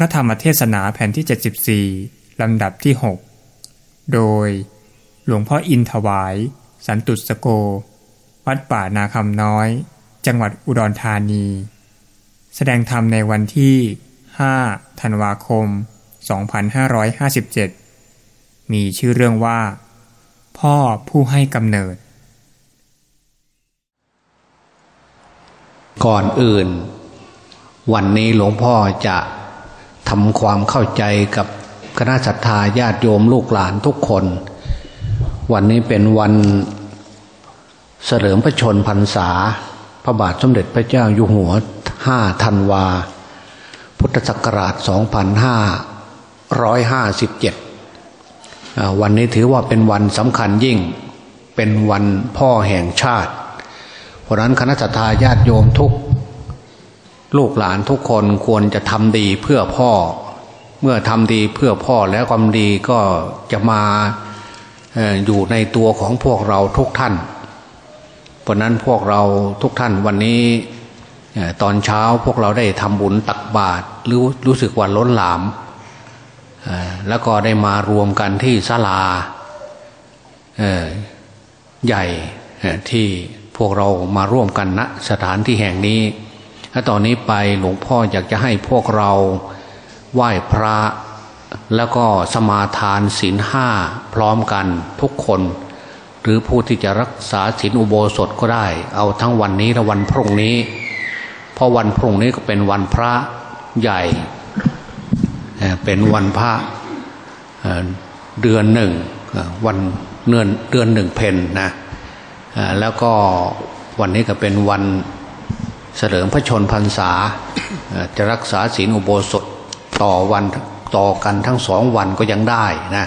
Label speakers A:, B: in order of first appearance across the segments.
A: ระธรรมเทศนาแผ่นที่ 74 ลำดับที่ 6 โดย หลวงพ่ออินถวาย สันตุสโก วัดป่านาคำน้อย จังหวัดอุดรธานี แสดงธรรมในวันที่ 5 ธันวาคม 2557 มีชื่อเรื่องว่า พ่อผู้ให้กำเนิด
B: ก่อนอื่น วันนี้หลวงพ่อจะ ทำความเข้าใจกับคณะศรัทธาญาติโยมลูกหลานทุกคน วันนี้เป็นวันเสริมพระชนพรรษา พระบาทสมเด็จพระเจ้าอยู่หัว 5 ธันวา พุทธศักราช 2557 วันนี้ถือว่าเป็นวันสำคัญยิ่ง เป็นวันพ่อแห่งชาติ เพราะนั้นคณะทาญาติโยมทุก ลูกหลานทุกคนควรจะทำดีเพื่อพ่อ เมื่อทำดีเพื่อพ่อแล้วความดีก็จะมาอยู่ในตัวของพวกเราทุกท่าน เพราะนั้นพวกเราทุกท่านวันนี้ตอนเช้าพวกเราได้ทำบุญตักบาตรรู้รู้สึกว่าล้นหลาม แล้วก็ได้มารวมกันที่ศาลาใหญ่ที่พวกเรามาร่วมกันณนะสถานที่แห่งนี้ ถ้าตอนนี้ไปหลวงพ่ออยากจะให้พวกเราไหว้พระ แล้วก็สมาทานศีลห้าพร้อมกันทุกคน หรือผู้ที่จะรักษาศีลอุโบสถก็ได้ เอาทั้งวันนี้และวันพรุ่งนี้ เพราะวันพรุ่งนี้ก็เป็นวันพระใหญ่ เป็นวันพระเดือนหนึ่งวันเดือนเดือนหนึ่งเพนนะแล้วก็วันนี้ก็เป็นวัน เสริมพระชนพรรษาจะรักษาศีลอุโบสถต่อวันต่อกันทั้งสองวันก็ยังได้นะ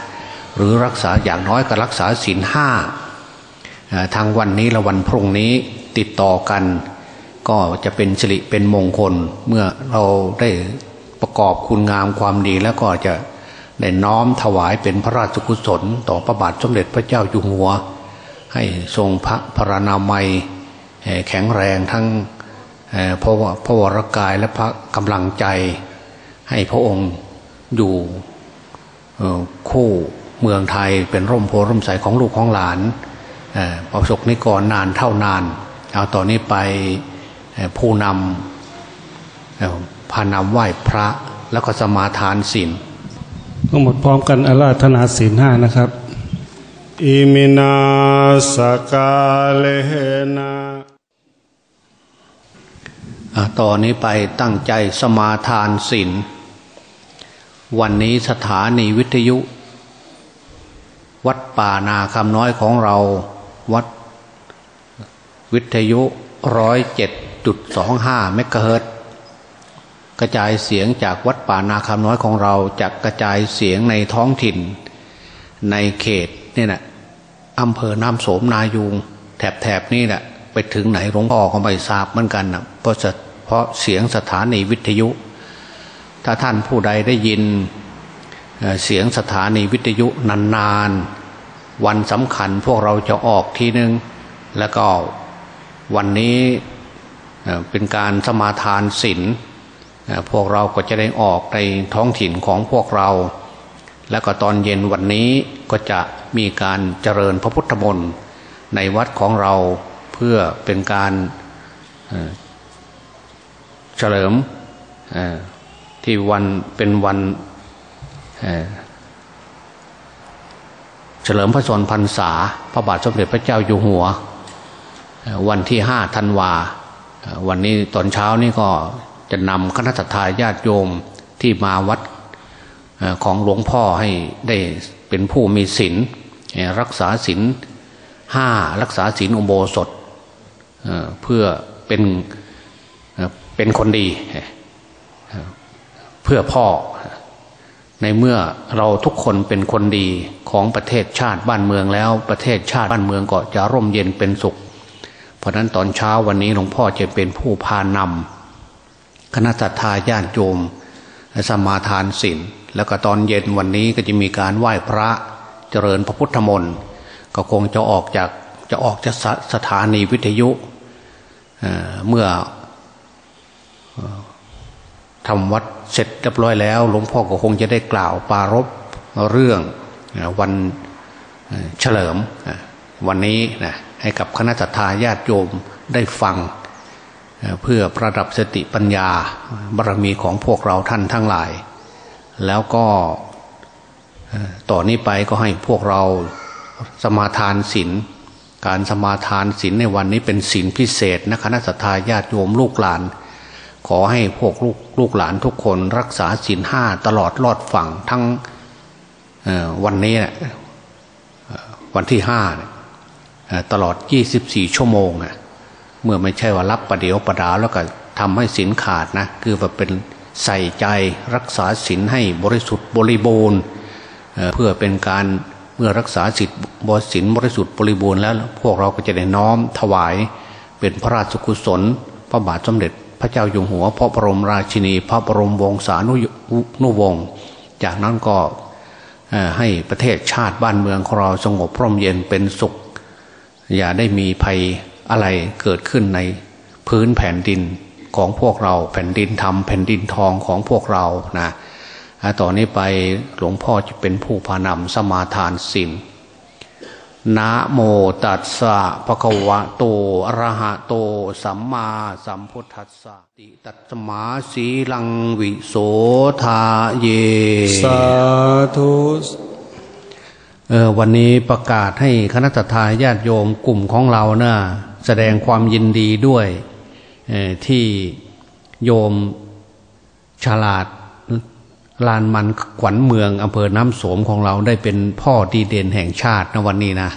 B: หรือรักษาอย่างน้อยก็รักษาศีลห้าทางวันนี้และวันพรุ่งนี้ติดต่อกัน ก็จะเป็นสิริเป็นมงคลเมื่อเราได้ประกอบคุณงามความดีแล้วก็จะได้น้อมถวายเป็นพระราชกุศล ต่อพระบาทสมเด็จพระเจ้าอยู่หัว ให้ทรงพระพรานามัยแข็งแรงทั้ง เพราะว่าพระวรกายและพระกำลังใจให้พระองค์อยู่คู่เมืองไทยเป็นร่มโพร่มใสของลูกของหลานประสบนิกรนานเท่านาน เอาต่อนนี้ไปผู้นำพานำไหว้พระแล้วก็สมาทานศีล
C: ทั้งหมดพร้อมกันอาราธนาศีลห้านะครับ อิมินาสกาเลนา
B: ต่อนนี้ไปตั้งใจสมาทานศีลวันนี้สถานีวิทยุ วัดป่านาคำน้อยของเรา วัด วิทยุร้อยเจ็ดจุดสองห้าเมกะเฮิรตกระจายเสียงจากวัดป่านาคำน้อยของเราจะกระจายเสียงในท้องถิ่น ในเขตนี่นะอำเภอน้ำโสมนายุงแถบแถบนี่แหละ ไปถึงไหนหลวงพ่อก็ไม่ทราบเหมือนกันนะเพราะเพราะเสียงสถานีวิทยุ ถ้าท่านผู้ใดได้ยินเสียงสถานีวิทยุนานๆ วันสำคัญพวกเราจะออกทีนึง แล้วก็วันนี้เป็นการสมาทานศีลพวกเราก็จะได้ออกในท้องถิ่นของพวกเรา แล้วก็ตอนเย็นวันนี้ก็จะมีการเจริญพระพุทธมนต์ในวัดของเรา เพื่อเป็นการเฉลิมที่วันเป็นวันเฉลิมพระชนพรรษา พระบาทสมเด็จพระเจ้าอยู่หัว วันที่ห้าธันวา วันนี้ตอนเช้านี้ก็จะนำคณะทาญาติโยมที่มาวัดของหลวงพ่อให้ได้เป็นผู้มีศีลรักษาศีลห้ารักษาศีลอุโบสถ เพื่อเป็นเป็นคนดี เพื่อพ่อ ในเมื่อเราทุกคนเป็นคนดีของประเทศชาติบ้านเมืองแล้ว ประเทศชาติบ้านเมืองก็จะร่มเย็นเป็นสุข เพราะนั้นตอนเช้าวันนี้หลวงพ่อจะเป็นผู้พานำคณะทาญาติโยมสมาทานศีลแล้วก็ตอนเย็นวันนี้ก็จะมีการไหว้พระเจริญพระพุทธมนต์ก็คงจะออกจากจะออกจากสถานีวิทยุ เมื่อทำวัดเสร็จเรียบร้อยแล้ว หลวงพ่อก็คงจะได้กล่าวปารบเรื่องวันเฉลิมวันนี้นะให้กับคณะทาญาติโยมได้ฟัง เพื่อประดับสติปัญญาบารมีของพวกเราท่านทั้งหลาย แล้วก็ต่อนนี้ไปก็ให้พวกเราสมาทานศีล การสมาทานศีลในวันนี้เป็นศีลพิเศษนะคณะสัตยาญาติโยมลูกหลาน ขอให้พวกลูกลูกหลานทุกคนรักษาศีลห้าตลอดรอดฝั่งทั้งวันนี้วันที่ห้าตลอด 24 ชั่วโมงเมื่อไม่ใช่ว่ารับประเดี๋ยวประดาแล้วก็ทำให้ศีลขาดนะคือแบบเป็นใส่ใจรักษาศีลให้บริสุทธิ์บริบูรณ์เพื่อเป็นการ เมื่อรักษาสิทธิ์บริสินบริสุทธิ์บริบูรณ์แล้ว พวกเราก็จะได้น้อมถวายเป็นพระราชกุศล พระบาทสมเด็จ พระเจ้าอยู่หัว พระบรมราชินี พระบรมวงศานุวงศ์จากนั้นก็ให้ประเทศชาติบ้านเมืองของเราสงบพร่มเย็นเป็นสุข อย่าได้มีภัยอะไรเกิดขึ้นในพื้นแผ่นดินของพวกเราแผ่นดินธรรมแผ่นดินทองของพวกเรานะ ต่อนนี้ไปหลวงพ่อจะเป็นผู้พานำสมาทานศีลนะโมตัสสะภะคะวะโตอะระหะโต สัมมาสัมพุทธัสสะติตัตมาสีลังวิโสทาเย
C: สาธุ
B: เออวันนี้ประกาศให้คณะทาญาติโยมกลุ่มของเรานะ่ะแสดงความยินดีด้วยที่โยมฉลาด ลานมันขวัญเมืองอำเภอน้ำโสมของเราได้เป็นพ่อดีเด่นแห่งชาติในวันนี้นะ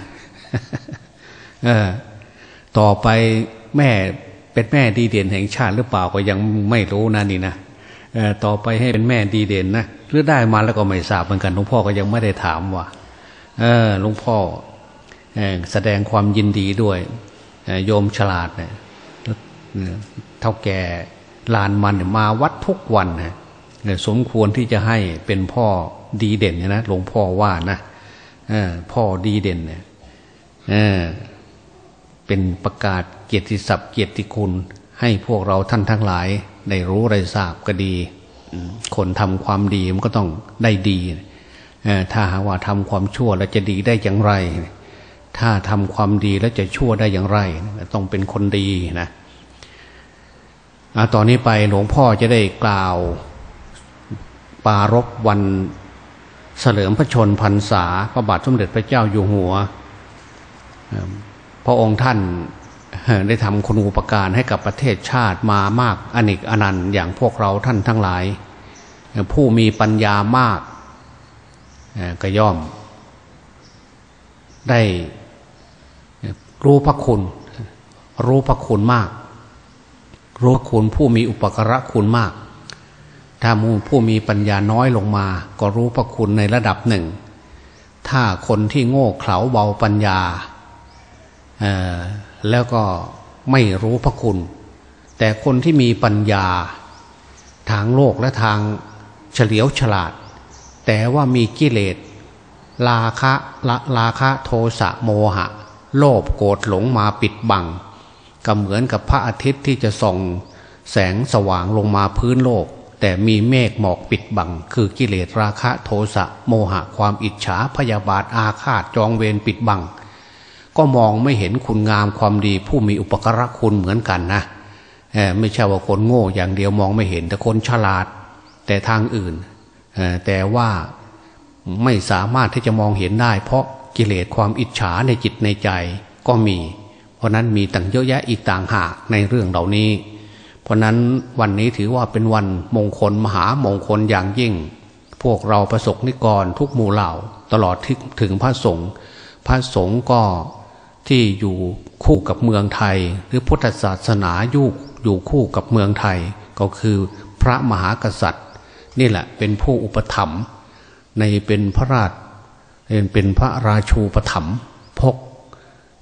B: เออต่อไปแม่เป็นแม่ดีเด่นแห่งชาติหรือเปล่าก็ยังไม่รู้นะนี่นะเออต่อไปให้เป็นแม่ดีเด่นนะหรือได้มาแล้วก็ไม่ทราบเหมือนกันหลวงพ่อก็ยังไม่ได้ถามว่าเออหลวงพ่อแสดงความยินดีด้วยโยมฉลาดเนี่ยเท่าแก่ลานมันมาวัดทุกวันนะ สมควรที่จะให้เป็นพ่อดีเด่นนะหลวงพ่อว่านะพ่อดีเด่นเนี่ยเป็นประกาศเกียรติศัพท์เกียรติคุณ ให้พวกเราท่านทั้งหลาย ได้รู้ได้ทราบก็ดี คนทำความดีมันก็ต้องได้ดีถ้าหาว่าทำความชั่วแล้วจะดีได้อย่างไร ถ้าทำความดีแล้วจะชั่วได้อย่างไร ต้องเป็นคนดีนะตอนนี้ไปหลวงพ่อจะได้กล่าว ปารบวันเฉลิมพระชนพรรษา พระบาทสมเด็จพระเจ้าอยู่หัว พระองค์ท่านได้ทำคุณูปการให้กับประเทศชาติมามากอเนกอนันต์อย่างพวกเราท่านทั้งหลาย ผู้มีปัญญามากก็ย่อม ได้รู้พระคุณ รู้พระคุณมาก รู้คุณผู้มีอุปการะคุณมาก ถ้าผู้มีปัญญาน้อยลงมา ก็รู้พระคุณในระดับหนึ่ง ถ้าคนที่โง่เขลาเบาปัญญาแล้วก็ไม่รู้พระคุณ แต่คนที่มีปัญญา ทางโลกและทางเฉลียวฉลาด แต่ว่ามีกิเลสลาคะละลาคะโทสะโมหะ โลภโกรธหลงมาปิดบัง ก็เหมือนกับพระอาทิตย์ที่จะส่องแสงสว่างลงมาพื้นโลก แต่มีเมฆหมอกปิดบัง คือกิเลสราคะโทสะโมหะความอิจฉาพยาบาทอาฆาตจองเวรปิดบัง ก็มองไม่เห็นคุณงามความดี ผู้มีอุปกรณคุณเหมือนกันนะไม่ใช่ว่าคนโง่อย่างเดียวมองไม่เห็นแต่คนฉลาด แต่ทางอื่น แต่ว่าไม่สามารถที่จะมองเห็นได้ เพราะกิเลสความอิจฉาในจิตในใจก็มี เพราะนั้นมีต่างเยอะแยะอีกต่างหากในเรื่องเหล่านี้ เพราะนั้นวันนี้ถือว่าเป็นวันมงคลมหามงคลอย่างยิ่ง พวกเราประสบนิกรทุกหมู่เหล่า ตลอดถึงพระสงฆ์พระสงฆ์ก็ที่อยู่คู่กับเมืองไทย หรือพุทธศาสนายุอยู่คู่กับเมืองไทย ก็คือพระมหากษัตริย์ นี่แหละเป็นผู้อุปถัมภ์ในเป็นพระราชเป็นพระราชูปถัมภ์พก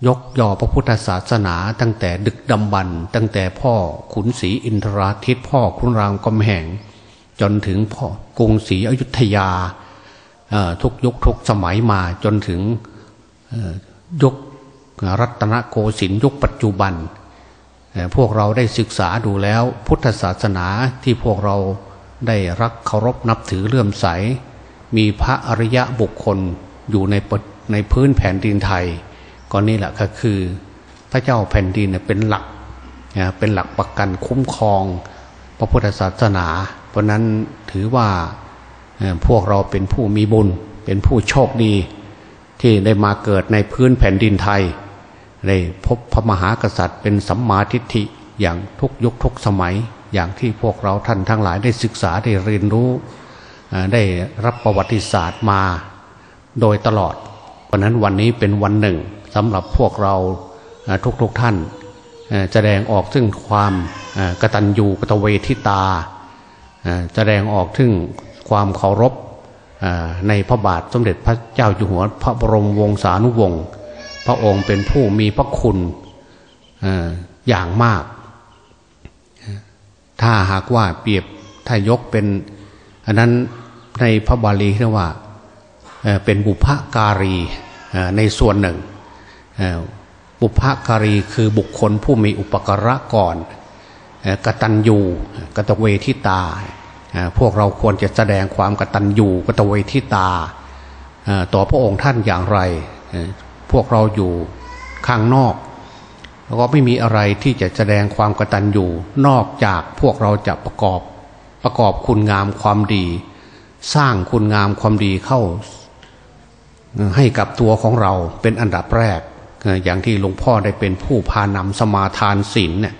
B: ยกย่อพระพุทธศาสนาตั้งแต่ดึกดำบรรตั้งแต่พ่อขุนศรีอินทราทิตพ่อขุนรามกำแหง จนถึงพ่อกรุงศรีอยุธยาทุกยุคทุกสมัยมาจนถึงยุครัตนโกสินทร์ยุคปัจจุบัน พวกเราได้ศึกษาดูแล้วพุทธศาสนาที่พวกเราได้รักเคารพนับถือเลื่อมใส มีพระอริยะบุคคลอยู่ในในพื้นแผ่นดินไทย ก็นี่แหละก็คือ พระเจ้าแผ่นดินเป็นหลักเป็นหลักประกันคุ้มครองพระพุทธศาสนา เพราะนั้นถือว่าพวกเราเป็นผู้มีบุญ เป็นผู้โชคดี ที่ได้มาเกิดในพื้นแผ่นดินไทยได้พบพระมหากษัตริย์ เป็นสัมมาทิฏฐิอย่างทุกยุคทุกสมัย อย่างที่พวกเราท่านทั้งหลายได้ศึกษาได้เรียนรู้ได้รับประวัติศาสตร์มาโดยตลอด เพราะนั้นวันนี้เป็นวันหนึ่ง สำหรับพวกเราทุกๆทท่านแสดงออกถึงความกตัญญูกตเวทิตา แสดงออกถึงความเคารพในพระบาทสมเด็จพระเจ้าอยู่หัวพระบรมวงศานุวงศ์พระองค์เป็นผู้มีพระคุณอย่างมาก ถ้าหากว่าเปรียบถ้ายกเป็น อันนั้นในพระบาลีเรียกว่าเป็นบุพการีในส่วนหนึ่ง บุพการีคือบุคคลผู้มีอุปการะก่อนกตัญญูกตเวทิตา พวกเราควรจะแสดงความกตัญญูกตเวทิตา ต่อพระองค์ท่านอย่างไร พวกเราอยู่ข้างนอกแล้วก็ไม่มีอะไรที่จะแสดงความกตัญญูนอกจากพวกเราจะประกอบประกอบคุณงามความดี สร้างคุณงามความดีเข้าให้กับตัวของเราเป็นอันดับแรก อย่างที่หลวงพ่อได้เป็นผู้พานำสมาทานศีลเนี่ย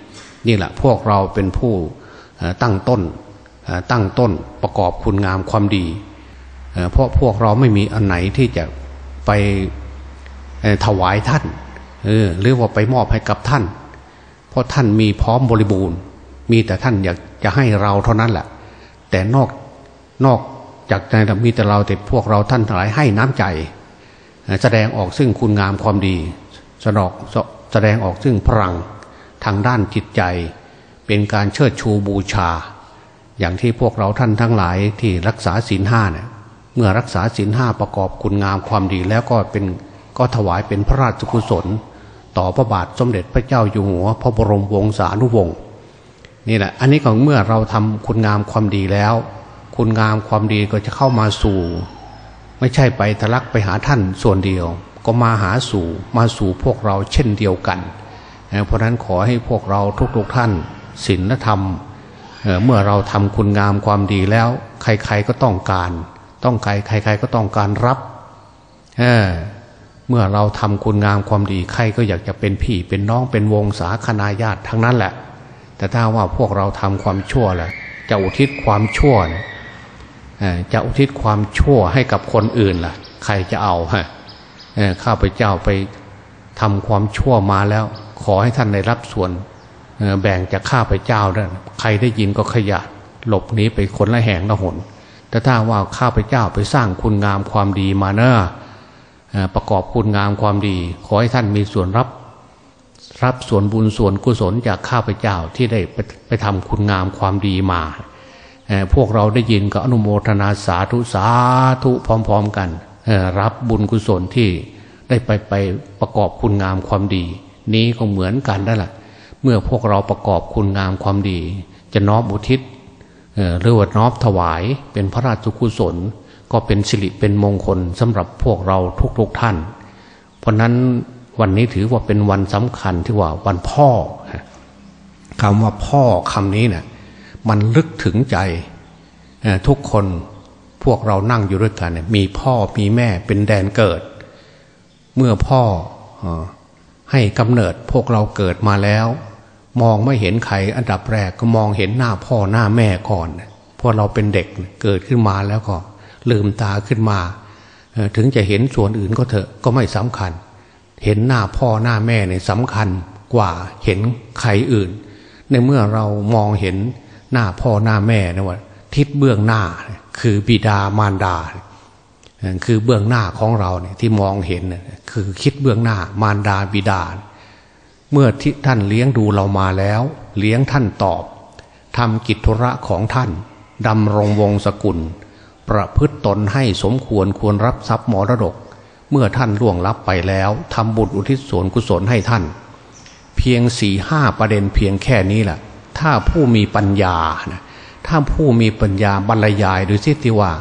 B: นี่แหละพวกเราเป็นผู้ตั้งต้นตั้งต้นประกอบคุณงามความดี เพราะพวกเราไม่มีอันไหนที่จะไปถวายท่านหรือว่าไปมอบให้กับท่าน เพราะท่านมีพร้อมบริบูรณ์ มีแต่ท่านอยากจะให้เราเท่านั้นแหละ แต่นอกนอกจากในมีแต่เราแต่พวกเราท่านทั้งหลายให้น้ำใจ แสดงออกซึ่งคุณงามความดี แสดงแสดงออกซึ่งพลังทางด้านจิตใจ เป็นการเชิดชูบูชา อย่างที่พวกเราท่านทั้งหลายที่รักษาศีลห้าเนี่ยเมื่อรักษาศีลห้าประกอบคุณงามความดีแล้วก็เป็นก็ถวายเป็นพระราชกุศล ต่อพระบาทสมเด็จพระเจ้าอยู่หัว พระบรมวงศานุวงศ์นี่แหละอันนี้ก็เมื่อเราทำคุณงามความดีแล้ว คุณงามความดีก็จะเข้ามาสู่ ไม่ใช่ไปทะลักไปหาท่านส่วนเดียว ก็มาหาสู่มาสู่พวกเราเช่นเดียวกัน เพราะนั้นขอให้พวกเราทุกๆท่านศีลธรรมเมื่อเราทำคุณงามความดีแล้ว ใครๆก็ต้องการ ต้องใครใครๆก็ต้องการรับเเมื่อเราทำคุณงามความดีใครก็อยากจะเป็นพี่เป็นน้องเป็นวงศาคณาญาติทั้งนั้นแหละ แต่ถ้าว่าพวกเราทำความชั่วแหละจะอุทิศความชั่วจะอุทิศความชั่วให้กับคนอื่นล่ะ ใครจะเอาฮะ ข้าพเจ้าไปทำความชั่วมาแล้ว ขอให้ท่านได้รับส่วนแบ่งจากข้าพเจ้าด้วยใครได้ยินก็ขยะหลบหนีไปคนละแห่งละหนแต่ถ้าว่าข้าพเจ้าไปสร้างคุณงามความดีมาเนอะประกอบคุณงามความดี ขอให้ท่านมีส่วนรับ รับส่วนบุญส่วนกุศลจากข้าพเจ้าที่ได้ไปไปทำคุณงามความดีมา พวกเราได้ยินก็อนุโมทนาสาธุสาธุพร้อม ๆ กัน รับบุญกุศลที่ได้ไปไปประกอบคุณงามความดี นี้ก็เหมือนกันนั่นแหละเมื่อพวกเราประกอบคุณงามความดี จะน้อมอุทิศหรือว่าน้อมถวายเป็นพระราชกุศล ก็เป็นสิริเป็นมงคลสำหรับพวกเราทุกๆทท่าน เพราะนั้นวันนี้ถือว่าเป็นวันสำคัญที่ว่าวันพ่อคำว่าพ่อคำนี้เนะี่ยมันลึกถึงใจทุกคน พวกเรานั่งอยู่ด้วยกันเนี่ยมีพ่อมีแม่เป็นแดนเกิด เมื่อพ่อให้กำเนิดพวกเราเกิดมาแล้ว มองไม่เห็นใครอันดับแรกก็มองเห็นหน้าพ่อหน้าแม่ก่อนพราะเราเป็นเด็กเกิดขึ้นมาแล้วก็ลืมตาขึ้นมา ถึงจะเห็นส่วนอื่นก็เถอะก็ไม่สำคัญ เห็นหน้าพ่อหน้าแม่เนี่ยสำคัญกว่าเห็นใครอื่น ในเมื่อเรามองเห็นหน้าพ่อหน้าแม่นะว่า ทิศเบื้องหน้า คือบิดามารดา คือเบื้องหน้าของเราเนี่ยที่มองเห็นคือคิดเบื้องหน้ามารดาบิดา เมื่อที่ท่านเลี้ยงดูเรามาแล้ว เลี้ยงท่านตอบทำกิจธุระของท่านดำรงวงศกุล ประพฤติตนให้สมควรควรรับทรัพย์มรดก เมื่อท่านล่วงลับไปแล้วทำบุญอุทิศส่วนกุศลให้ท่าน เพียงสี่ห้าประเด็นเพียงแค่นี้แหละถ้าผู้มีปัญญานะ ถ้าผู้มีปัญญาบรรยายดูสิที่ว่า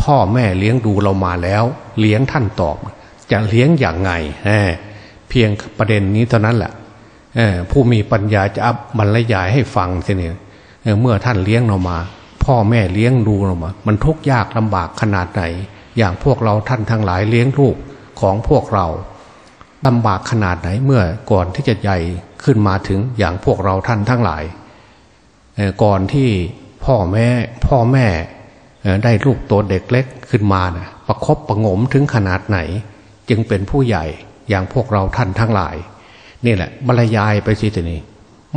B: พ่อแม่เลี้ยงดูเรามาแล้ว เลี้ยงท่านตอบจะเลี้ยงอย่างไงเพียงประเด็นนี้เท่านั้นแหละผู้มีปัญญาจะอบรรยายให้ฟังทีนี้เมื่อท่านเลี้ยงเรามา พ่อแม่เลี้ยงดูเรามา มันทุกข์ยากลำบากขนาดไหน อย่างพวกเราท่านทั้งหลายเลี้ยงลูกของพวกเราลำบากขนาดไหนเมื่อก่อนที่จะใหญ่ขึ้นมาถึงอย่างพวกเราท่านทั้งหลายก่อนที่ พ่อแม่พ่อแม่ได้ลูกตัวเด็กเล็กขึ้นมานะประครบประงมถึงขนาดไหน จึงเป็นผู้ใหญ่อย่างพวกเราท่านทั้งหลาย นี่แหละบรรยายไปสิทีนี้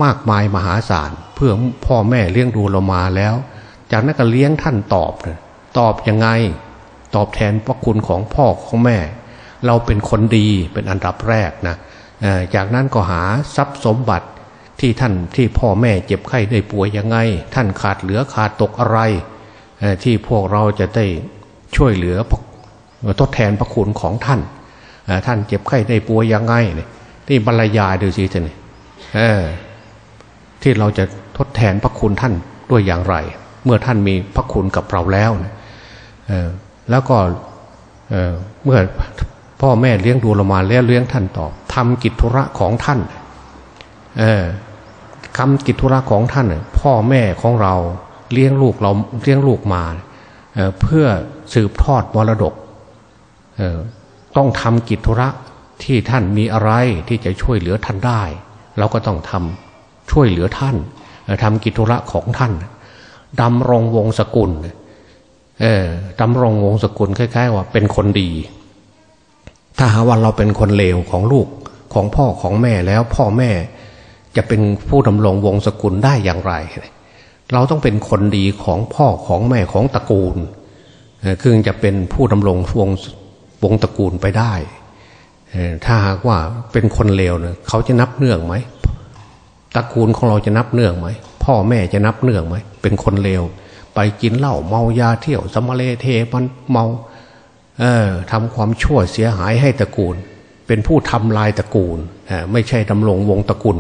B: มากมายมหาศาลเพื่อพ่อแม่เลี้ยงดูเรามาแล้ว จากนั้นก็เลี้ยงท่านตอบตอบยังไง ตอบแทนพระคุณของพ่อของแม่ เราเป็นคนดีเป็นอันดับแรกนะจากนั้นก็หาทรัพย์สมบัติ ที่ท่านที่พ่อแม่เจ็บไข้ได้ป่วยยังไง ท่านขาดเหลือขาดตกอะไร ที่พวกเราจะได้ช่วยเหลือทดแทนพระคุณของท่าน ท่านเจ็บไข้ได้ป่วยยังไงนี่บรรยายดูสิท่านที่เราจะทดแทนพระคุณท่านด้วยอย่างไร เมื่อท่านมีพระคุณกับเราแล้วแล้วก็เมื่อพ่อแม่เลี้ยงดูเรามาแล้วเลี้ยงท่านต่อทำกิจธุระของท่าน คำกิจธุระของท่าน พ่อแม่ของเราเลี้ยงลูกเราเลี้ยงลูกมาเเพื่อสืบทอดมรดก ต้องทำกิจธุระที่ท่านมีอะไรที่จะช่วยเหลือท่านได้ เราก็ต้องทำช่วยเหลือท่านทำกิจธุระของท่านดำรงวงศกุลดำรงวงศกุลคล้ายๆ ว่าเป็นคนดี ถ้าหาว่าเราเป็นคนเลวของลูกของพ่อของแม่แล้วพ่อแม่ จะเป็นผู้ดำรงวงศกุลได้อย่างไร เราต้องเป็นคนดีของพ่อของแม่ของตระกูลคือจะเป็นผู้ดำรงวงวงตระกูลไปได้ถ้าหากว่าเป็นคนเลวเนี่ยเขาจะนับเนื่องไหมตระกูลของเราจะนับเนื่องไหมพ่อแม่จะนับเนื่องไหมเป็นคนเลวไปกินเหล้าเมายาเที่ยวสมเลเทมันเมาเออทำความชั่วเสียหายให้ตระกูล เป็นผู้ทำลายตระกูลไม่ใช่ดำรงวงตระกูล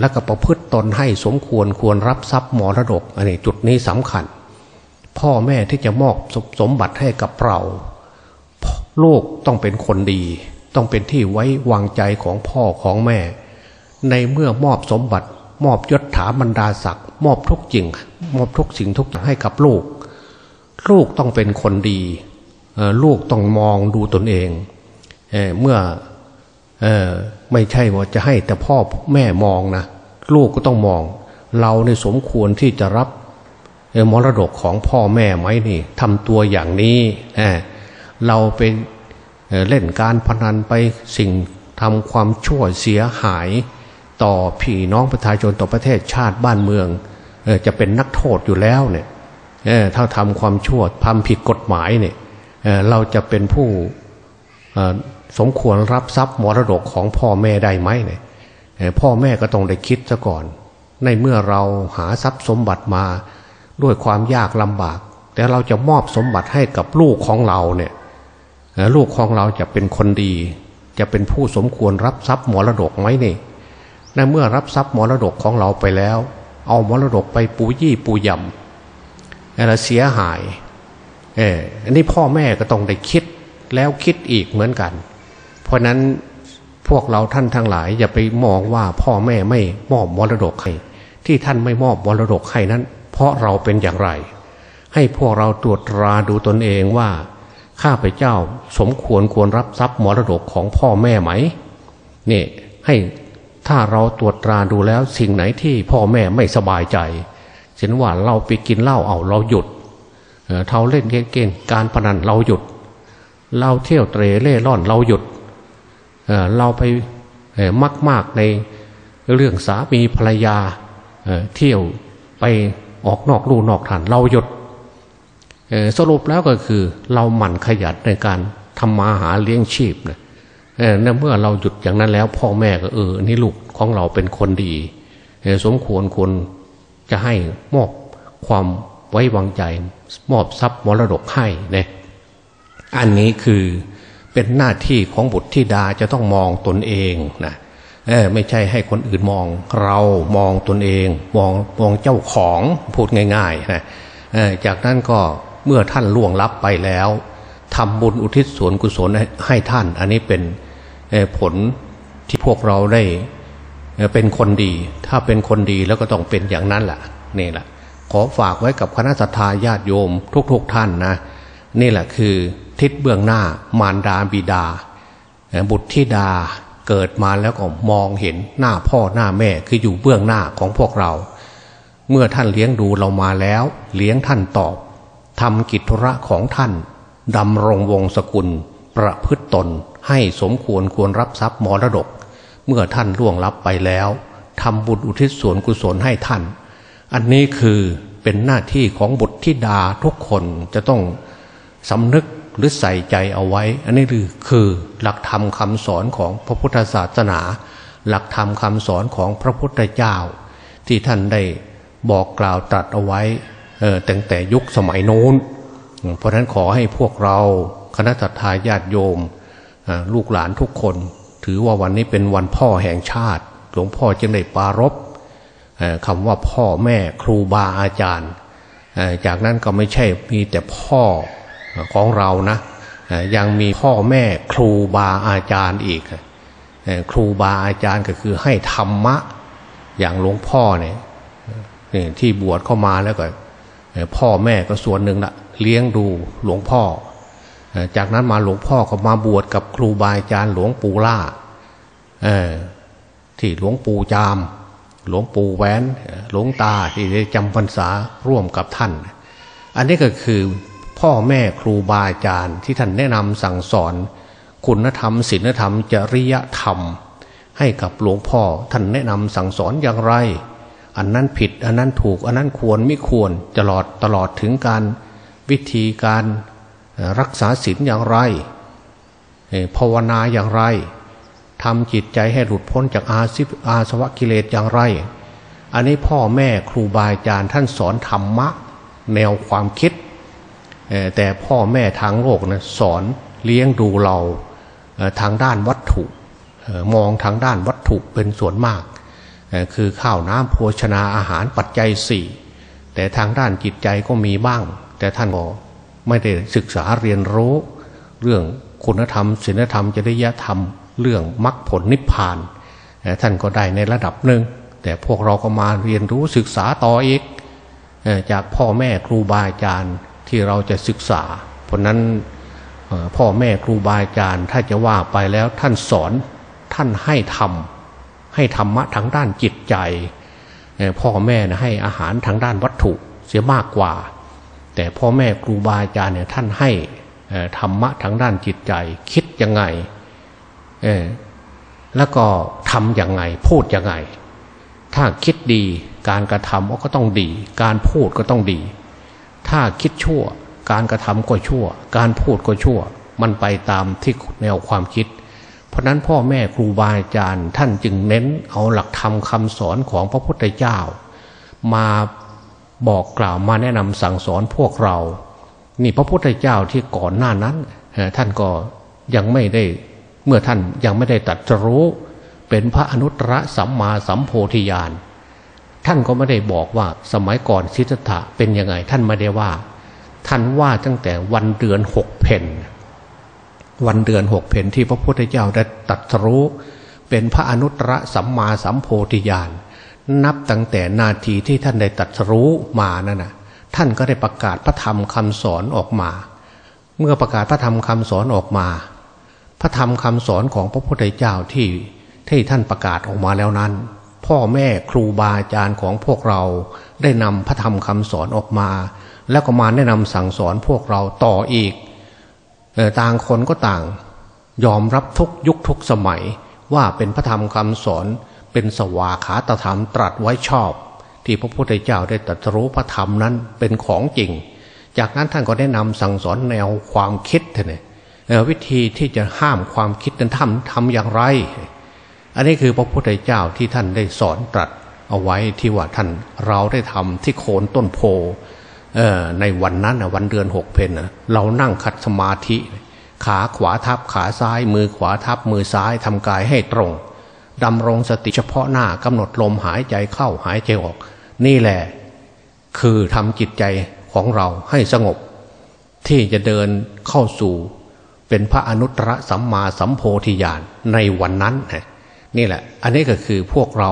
B: แล้วก็ประพฤติตนให้สมควรควรรับทรัพย์มรดกอันนี้จุดนี้สำคัญ พ่อแม่ที่จะมอบสมบัติให้กับเราลูกต้องเป็นคนดี ต้องเป็นที่ไว้วางใจของพ่อของแม่ ในเมื่อมอบสมบัติ มอบยศถาบรรดาศักดิ์มอบทุกจริง มอบทุกสิ่งทุกอย่างให้กับลูก ลูกต้องเป็นคนดี ลูกต้องมองดูตนเองเเมื่อ อไม่ใช่ว่าจะให้แต่พ่อแม่มองนะลูกก็ต้องมอง เราในสมควรที่จะรับมรดกของพ่อแม่ไหมนี่ทำตัวอย่างนี้เราไปเล่นการพนันไปสิ่งทำความชั่วเสียหายต่อพี่น้องประชาชนต่อประเทศชาติบ้านเมืองจะเป็นนักโทษอยู่แล้วเนี่ยถ้าทำความชั่วทำผิดกฎหมายเนี่ยเราจะเป็นผู้ สมควรรับทรัพย์มรดกของพ่อแม่ได้ไหมเนี่ยพ่อแม่ก็ต้องได้คิดซะก่อน ในเมื่อเราหาทรัพย์สมบัติมา ด้วยความยากลำบาก แต่เราจะมอบสมบัติให้กับลูกของเราเนี่ยลูกของเราจะเป็นคนดี จะเป็นผู้สมควรรับทรัพย์มรดกไหมเนี่ยในเมื่อรับทรัพย์มรดกของเราไปแล้ว เอามรดกไปปูยี่ปูยำอะไรเสียหายเอออันนี้พ่อแม่ก็ต้องได้คิดแล้วคิดอีกเหมือนกัน เพราะนั้นพวกเราท่านทั้งหลาย อย่าไปมองว่าพ่อแม่ไม่มอบมรดกให้ ที่ท่านไม่มอบมรดกให้นั้น เพราะเราเป็นอย่างไร ให้พวกเราตรวจตราดูตนเองว่าข้าพเจ้าสมควรควรรับทรัพย์มรดกของพ่อแม่ไหมนี่ให้ถ้าเราตรวจตราดูแล้วสิ่งไหนที่พ่อแม่ไม่สบายใจเช่นว่าเราไปกินเหล้าเอาเราหยุดเท่าเล่นเก่งๆการพนันเราหยุด เราเที่ยวเตรเล่ร่อนเราหยุด เราไปมักมากในเรื่องสามีภรรยาเที่ยวไปออกนอกลู่นอกฐานเราหยุดสรุปแล้วก็คือ เราหมั่นขยันในการทำมาหาเลี้ยงชีพนะเมื่อเราหยุดอย่างนั้นแล้ว พ่อแม่ก็เออนี่ลูกของเราเป็นคนดีสมควรควรจะให้มอบความไว้วางใจ มอบทรัพย์มรดกให้เนี่ยอันนี้คือ เป็นหน้าที่ของบุตรธิดาจะต้องมองตนเองนะเออไม่ใช่ให้คนอื่นมองเรามองตนเอง มองมองเจ้าของพูดง่ายๆนะจากนั้นก็เมื่อท่านล่วงลับไปแล้วทำบุญอุทิศส่วนกุศลให้ท่าน อันนี้เป็นผลที่พวกเราได้เป็นคนดี ถ้าเป็นคนดีแล้วก็ต้องเป็นอย่างนั้นแหละนี่แหละขอฝากไว้กับคณะสัตยาญาติโยมทุกๆทท่านนะ นี่แหละคือ ทิศเบื้องหน้า มารดาบิดา บุตรธิดาเกิดมาแล้วก็มองเห็นหน้าพ่อหน้าแม่คืออยู่เบื้องหน้าของพวกเรา เมื่อท่านเลี้ยงดูเรามาแล้ว เลี้ยงท่านตอบทำกิจธุระของท่านดำรงวงศกุล ประพฤตตนให้สมควรควรรับทรัพย์มรดก เมื่อท่านล่วงลับไปแล้วทำบุญอุทิศส่วนกุศลให้ท่าน อันนี้คือเป็นหน้าที่ของบุตรธิดาทุกคนจะต้องสำนึก หรือใส่ใจเอาไว้ อันนี้คือหลักธรรมคำสอนของพระพุทธศาสนา หลักธรรมคำสอนของพระพุทธเจ้า ที่ท่านได้บอกกล่าวตรัสเอาไว้ตั้งแต่ยุคสมัยโน้น เพราะฉะนั้นขอให้พวกเราคณะทาญาติโยมลูกหลานทุกคน ถือว่าวันนี้เป็นวันพ่อแห่งชาติ หลวงพ่อจึงได้ปารบคำว่าพ่อแม่ครูบาอาจารย์ จากนั้นก็ไม่ใช่มีแต่พ่อ ของเรานะยังมีพ่อแม่ครูบาอาจารย์อีก ครูบาอาจารย์ก็คือให้ธรรมะอย่างหลวงพ่อเนี่ยที่บวชเข้ามาแล้วก็พ่อแม่ก็ส่วนหนึ่งละเลี้ยงดูหลวงพ่อ จากนั้นมาหลวงพ่อก็มาบวชกับครูบาอาจารย์หลวงปู่ล่าที่หลวงปู่จาม หลวงปู่แหวนหลวงตาที่ได้จำพรรษาร่วมกับท่าน อันนี้ก็คือ พ่อแม่ครูบาอาจารย์ที่ท่านแนะนำสั่งสอน คุณธรรมศีลธรรม จริยธรรม ให้กับหลวงพ่อท่านแนะนำสั่งสอนอย่างไร อันนั้นผิดอันนั้นถูกอันนั้นควรไม่ควรตลอดตลอดถึงการวิธีการรักษาศีลอย่างไรภาวนาอย่างไรทำจิตใจให้หลุดพ้นจากอาสิอาสวะกิเลสอย่างไร อันนี้พ่อแม่ครูบาอาจารย์ท่านสอนธรรมะ แนวความคิด แต่พ่อแม่ทางโลกนะสอนเลี้ยงดูเราทางด้านวัตถุมองทางด้านวัตถุเป็นส่วนมาก คือข้าวน้ำโภชนาอาหารปัจจัยสี่แต่ทางด้านจิตใจก็มีบ้าง แต่ท่านก็ไม่ได้ศึกษาเรียนรู้ เรื่องคุณธรรมศีลธรรมจริยธรรม เรื่องมรรคผลนิพพาน ท่านก็ได้ในระดับหนึ่ง แต่พวกเราก็มาเรียนรู้ศึกษาต่ออีกจากพ่อแม่ครูบาอาจารย์ ที่เราจะศึกษา เพราะนั้นพ่อแม่ครูบาอาจารย์ถ้าจะว่าไปแล้วท่านสอนท่านให้ทำให้ธรรมะทางด้านจิตใจ พ่อแม่นะให้อาหารทางด้านวัตถุเสียมากกว่า แต่พ่อแม่ครูบาอาจารย์เนี่ยท่านให้ธรรมะทางด้านจิตใจ คิดยังไงแล้วก็ทำยังไง พูดยังไง ถ้าคิดดีการกระทำก็ต้องดี การพูดก็ต้องดี ถ้าคิดชั่ว การกระทำก็ชั่ว การพูดก็ชั่ว มันไปตามที่แนวความคิด เพราะนั้นพ่อแม่ครูบาอาจารย์ท่านจึงเน้นเอาหลักธรรมคาสอนของพระพุทธเจ้า มาบอกกล่าวมาแนะนำสั่งสอนพวกเรา นี่พระพุทธเจ้าที่ก่อนหน้านั้นท่านก็ยังไม่ได้เมื่อท่านยังไม่ได้ตัดรู้ เป็นพระอนุตตรสัมมาสัมโพธิญาณ ท่านก็ไม่ได้บอกว่าสมัยก่อนสิทธัตถะเป็นยังไง ท่านไม่ได้ว่า ท่านว่าตั้งแต่วันเดือนหกเพนวันเดือนหกเพนที่พระพุทธเจ้าได้ตัดรู้ เป็นพระอนุตตรสัมมาสัมโพธิญาณนับตั้งแต่นาทีที่ท่านได้ตัดรู้มานั่นนะท่านก็ได้ประกาศพระธรรมคำสอนออกมา เมื่อประกาศพระธรรมคำสอนออกมา พระธรรมคำสอนของพระพุทธเจ้าที่ที่ท่านประกาศออกมาแล้วนั้น พ่อแม่ครูบาอาจารย์ของพวกเราได้นำพระธรรมคำสอนออกมา แล้วก็มาแนะนำสั่งสอนพวกเราต่ออีกต่างคนก็ต่าง ยอมรับทุกยุคทุกสมัยว่าเป็นพระธรรมคำสอนเป็นสวาขาตธรรมตรัสไว้ชอบ ที่พระพุทธเจ้าได้ตรัสรู้พระธรรมนั้นเป็นของจริง จากนั้นท่านก็ได้นำสั่งสอนแนวความคิดเนี่ยวิธีที่จะห้ามความคิดนั้นทำทำอย่างไร อันนี้คือพระพุทธเจ้าที่ท่านได้สอนตรัสเอาไว้ที่ว่าท่านเราได้ทำที่โคนต้นโพในวันนั้นวันเดือนหกเพนเรานั่งคัดสมาธิ ขาขวาทับขาซ้าย มือขวาทับมือซ้ายทำกายให้ตรงดำรงสติเฉพาะหน้ากำหนดลมหายใจเข้าหายใจออก นี่แหละ คือทำจิตใจของเราให้สงบ ที่จะเดินเข้าสู่เป็นพระอนุตตรสัมมาสัมโพธิญาณในวันนั้นนี่ นี่แหละ อันนี้ก็คือพวกเรา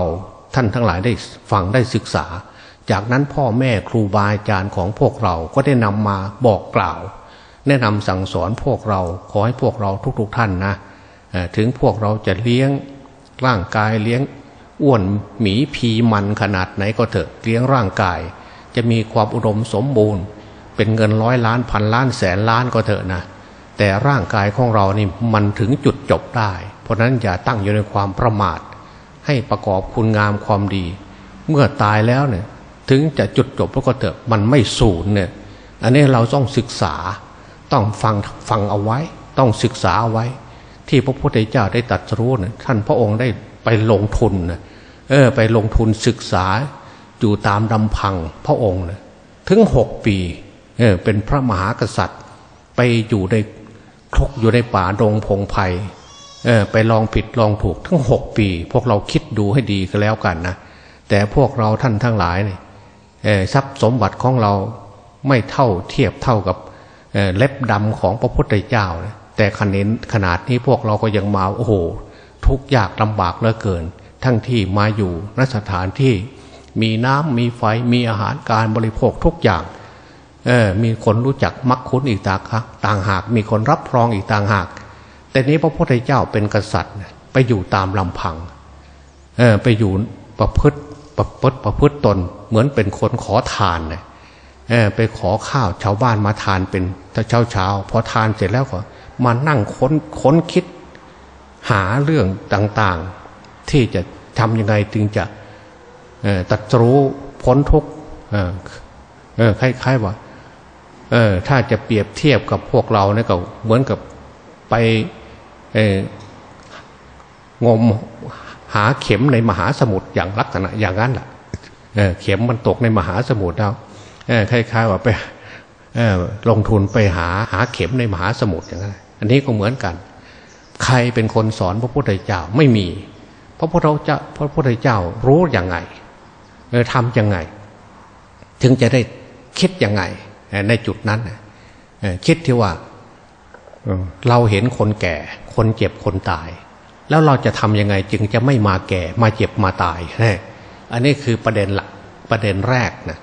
B: ท่านทั้งหลายได้ฟังได้ศึกษา จากนั้นพ่อแม่ครูบาอาจารย์ของพวกเราก็ได้นำมาบอกกล่าว แนะนำสั่งสอนพวกเราขอให้พวกเราทุกๆทท่านนะถึงพวกเราจะเลี้ยงร่างกายเลี้ยงอ้วนหมีพีมันขนาดไหนก็เถอะเลี้ยงร่างกาย จะมีความอุดมสมบูรณ์ เป็นเงินร้อยล้านพันล้านแสนล้านก็เถอะนะแต่ร่างกายของเรานี่มันถึงจุดจบได้ เพราะนั้นอย่าตั้งอยู่ในความประมาท ให้ประกอบคุณงามความดี เมื่อตายแล้วเนี่ยถึงจะจุดจบแล้วก็เถอะมันไม่สูญเนี่ยอันนี้เราต้องศึกษาต้องฟังฟังเอาไว้ ต้องศึกษาเอาไว้ ที่พระพุทธเจ้าได้ตัดรู้นะท่านพระองค์ได้ไปลงทุนนะเออ ไปลงทุนศึกษาอยู่ตามลำพังพระองค์นะถึงหกปีเออเป็นพระมหากษัตริย์ ไปอยู่ในคลกอยู่ในป่าดงพงไพ่ เออไปลองผิดลองถูกทั้งหกปี พวกเราคิดดูให้ดีก็แล้วกันนะแต่พวกเราท่านทั้งหลายเนี่ยทรัพย์สมบัติของเราไม่เท่าเทียบเท่ากับเเล็บดำของพระพุทธเจ้านะแต่ขนาดขนาดนี้พวกเราก็ยังมาโอ้โห ทุกยากลำบากเหลือเกิน ทั้งที่มาอยู่นสถานที่มีน้ำมีไฟมีอาหารการบริโภคทุกอย่างเออมีคนรู้จักมักคุ้นอีกต่างหากต่างหาก มีคนรับรองอีกต่างหาก แต่นี้พระพุทธเจ้าเป็นกษัตริย์ ไปอยู่ตามลำพังเออไปอยู่ประพฤติประพฤติประพฤติตนเหมือนเป็นคนขอทานเนี่ยไปขอข้าวชาวบ้านมาทานเป็นเช้าเช้าพอทานเสร็จแล้วก็มานั่งค้นค้นคิดหาเรื่องต่างๆ ที่จะทำยังไงจึงจะตัดรู้พ้นทุกคล้ายๆว่าถ้าจะเปรียบเทียบกับพวกเราเนี่ยก็เหมือนกับไป งมหาเข็มในมหาสมุทรอย่างลักษณะอย่างนั้นแหละเข็มมันตกในมหาสมุทรแล้วคล้ายๆว่าไปลงทุนไปหาหาเข็มในมหาสมุทรอย่างนั้นอันนี้ก็เหมือนกัน ใครเป็นคนสอนพระพุทธเจ้าไม่มี พระพุทธเจ้าพระพุทธเจ้ารู้อย่างไงทำยังไง ถึงจะได้คิดยังไง ในจุดนั้นคิดที่ว่าเราเห็นคนแก่ คนเจ็บคนตาย แล้วเราจะทำยังไงจึงจะไม่มาแก่มาเจ็บมาตายนี่อันนี้คือประเด็นหลักประเด็นแรกนะ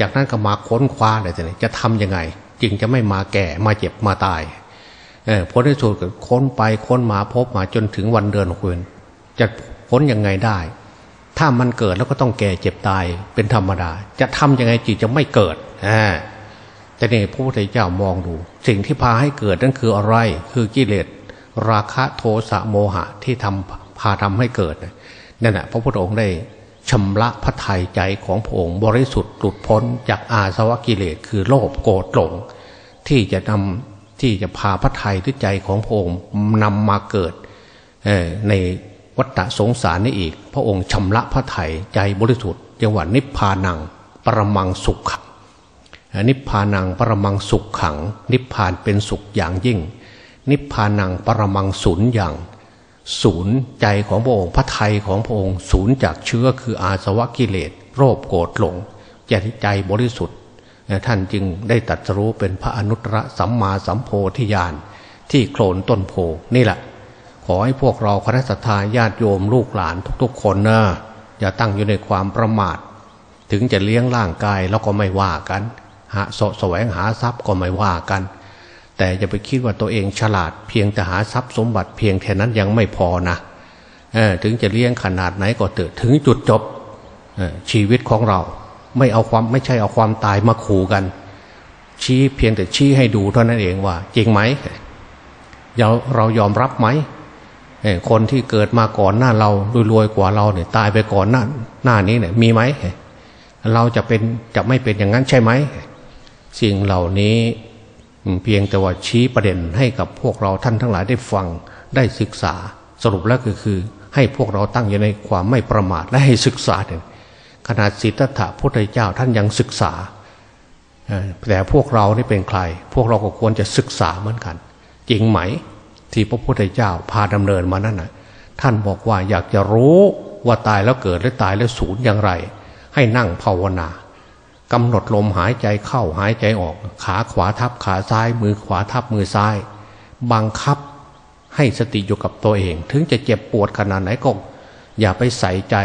B: จากนั้นก็มาค้นคว้าอะไรต่างๆจะทำยังไง จึงจะไม่มาแก่มาเจ็บมาตายพ้นที่สุดก็ค้นไปค้นมาพบมาจนถึงวันเดือนคืนจะพ้นยังไงได้ ถ้ามันเกิดแล้วก็ต้องแก่เจ็บตายเป็นธรรมดา จะทำยังไงจิตจะไม่เกิดแต่นี่พระพุทธเจ้ามองดู สิ่งที่พาให้เกิดนั่นคืออะไร คือกิเลส ราคะโทสะโมหะที่ทำพาทำให้เกิดนั่นแหะพระพุทธองค์ได้ชำระพระทัยใจของพระองค์บริสุทธิ์หลุดพ้นจากอาสวะกิเลสคือโลภโกรธหลง ที่จะนำที่จะพาพระไทยที่ใจของพระองค์นำมาเกิดในวัฏสงสารนี้อีก พระองค์ชำระพระไทยใจบริสุทธิ์จังหวัดนิพพานัง ปรมังสุขขังนิพพานังปรมังสุขขัง นิพพานเป็นสุขอย่างยิ่ง นิพพานังปรมังศูนย์อย่างศูนย์ใจของพระองค์พระไทยของพระองค์ศูนย์จากเชื้อคืออาสวะกิเลส โรคโกรธหลงใจบริสุทธิ์ท่านจึงได้ตัดรู้เป็นพระอนุตตรสัมมาสัมโพธิญาณที่โคลนต้นโพนี่แหละ ขอให้พวกเราคณะสัตยาญาติโยมลูกหลานทุกๆ คนนะอย่าตั้งอยู่ในความประมาท ถึงจะเลี้ยงร่างกายแล้วก็ไม่ว่ากัน หาสแสวงหาทรัพย์ก็ไม่ว่ากัน แต่จะไปคิดว่าตัวเองฉลาด เพียงแต่หาทรัพย์สมบัติเพียงแค่นั้นยังไม่พอนะถึงจะเลี้ยงขนาดไหนก็เถอะถึงจุดจบชีวิตของเรา ไม่เอาความไม่ใช่เอาความตายมาขู่กัน ชี้เพียงแต่ชี้ให้ดูเท่านั้นเองว่า จริงไหมเราเรายอมรับไหมคนที่เกิดมาก่อนหน้าเรารวยกว่าเราเนี่ยตายไปก่อนหน้าหน้านี้เนี่ยมีไหมเราจะเป็นจะไม่เป็นอย่างนั้นใช่ไหมสิ่งเหล่านี้ เพียงแต่ว่าชี้ประเด็นให้กับพวกเราท่านทั้งหลายได้ฟังได้ศึกษาสรุปแล้วก็คือ ให้พวกเราตั้งอยู่ในความไม่ประมาทและให้ศึกษาเนี่ยขนาดสิทธัตถะพุทธเจ้าท่านยังศึกษาแต่พวกเรานี่เป็นใคร พวกเราก็ควรจะศึกษาเหมือนกัน จริงไหมที่พระพุทธเจ้าพาดำเนินมานั่นนะท่านบอกว่าอยากจะรู้ว่าตายแล้วเกิดและตายแล้วสูญอย่างไร ให้นั่งภาวนา กำหนดลมหายใจเข้าหายใจออก ขาขวาทับขาซ้าย มือขวาทับมือซ้าย บังคับให้สติอยู่กับตัวเอง ถึงจะเจ็บปวดขนาดไหนก็อย่าไปใส่ใจ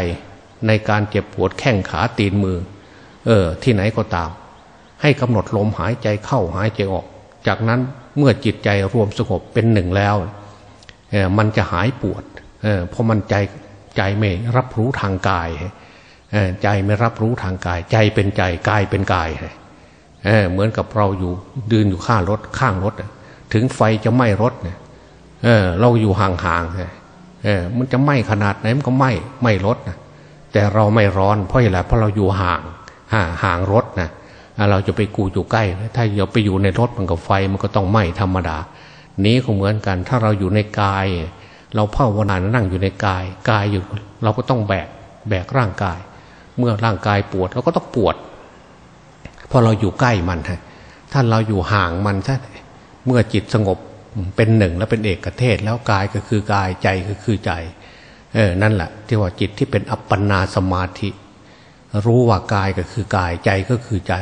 B: ในการเจ็บปวดแข้งขาตีนมือ เออ ที่ไหนก็ตาม ให้กำหนดลมหายใจเข้าหายใจออก จากนั้นเมื่อจิตใจรวมสงบเป็นหนึ่งแล้วเออมันจะหายปวดเออเพราะมันใจใจไม่รับรู้ทางกาย ใจไม่รับรู้ทางกาย ใจเป็นใจกายเป็นกายเออเหมือนกับเราอยู่ดืนอยู่ข้างรถข้างรถถึงไฟจะไหม้รถเนี่ยเออเราอยู่ห่างๆเออมันจะไหม้ขนาดไหนมันก็ไหม้ไหม้รถนะแต่เราไม่ร้อนเพราะอะไรเพราะเราอยู่ห่างห่างห่างรถนะเราจะไปกูอยู่ใกล้ ถ้าเราไปอยู่ในรถมันก็ไฟมันก็ต้องไหม้ธรรมดา นี้ก็เหมือนกัน ถ้าเราอยู่ในกาย เราภาวนานั่งอยู่ในกาย กายอยู่ เราก็ต้องแบกแบกร่างกาย เมื่อร่างกายปวดเราก็ต้องปวดเพราะเราอยู่ใกล้มันฮะถ้าเราอยู่ห่างมันซะเมื่อจิตสงบเป็นหนึ่งแล้วเป็นเอกเทศ แล้วกายก็คือกายใจก็คือใจเออนั่นแหละที่ว่าจิตที่เป็นอัปปนาสมาธิ รู้ว่ากายก็คือกายใจก็คือใจ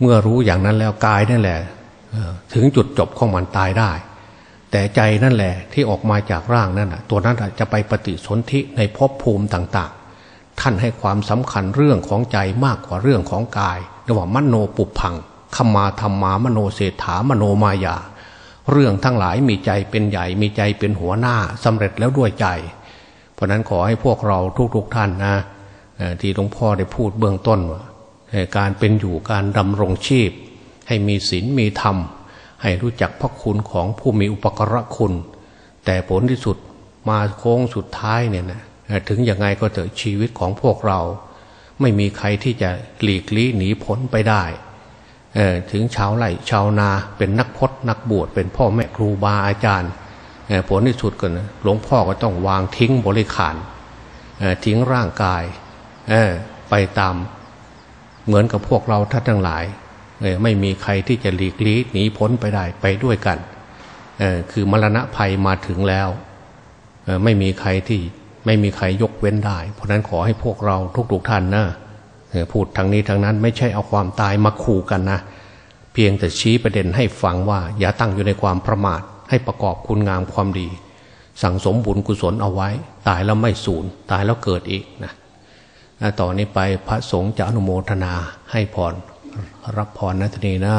B: เมื่อรู้อย่างนั้นแล้วกายนั่นแหละถึงจุดจบของมันตายได้ แต่ใจนั่นแหละที่ออกมาจากร่างนั่นตัวนั้นจะไปปฏิสนธิในภพภูมิต่าง ๆ ท่านให้ความสำคัญเรื่องของใจมากกว่าเรื่องของกายเรียกว่ามโนปุพังขมาธรรมามโนเศรษฐามโนมายา เรื่องทั้งหลายมีใจเป็นใหญ่ มีใจเป็นหัวหน้าสำเร็จแล้วด้วยใจ เพราะนั้นขอให้พวกเราทุกๆทท่านนะที่หลวงพ่อได้พูดเบื้องต้นว่าการเป็นอยู่การดำรงชีพ ให้มีศีลมีธรรม ให้รู้จักพระคุณของผู้มีอุปกรณคุณ แต่ผลที่สุดมาโค้งสุดท้ายเนี่ยนะ ถึงยังไงก็เถอะชีวิตของพวกเรา ไม่มีใครที่จะหลีกลี่หนีพ้นไปได้ถึงชาวไร่ชาวนาเป็นนักพจนักบวชเป็นพ่อแม่ครูบาอาจารย์ผลที่สุดกันหลวงพ่อก็ต้องวางทิ้งบริขารทิ้งร่างกายไปตามเหมือนกับพวกเราท่านทั้งหลายไม่มีใครที่จะหลีกลี่หนีพ้นไปได้ไปด้วยกันคือมรณะภัยมาถึงแล้ว ไม่มีใครที่ ไม่มีใครยกเว้นได้ เพราะนั้นขอให้พวกเราทุกๆท่านนะพูดทางนี้ทางนั้นไม่ใช่เอาความตายมาขู่กันนะ เพียงแต่ชี้ประเด็นให้ฟังว่า อย่าตั้งอยู่ในความประมาท ให้ประกอบคุณงามความดี สั่งสมบุญกุศลเอาไว้ ตายแล้วไม่สูญตายแล้วเกิดอีกนะต่อนนี้ไปพระสงฆ์จะอนุโมทนาให้พรรับพรนะทนีนะ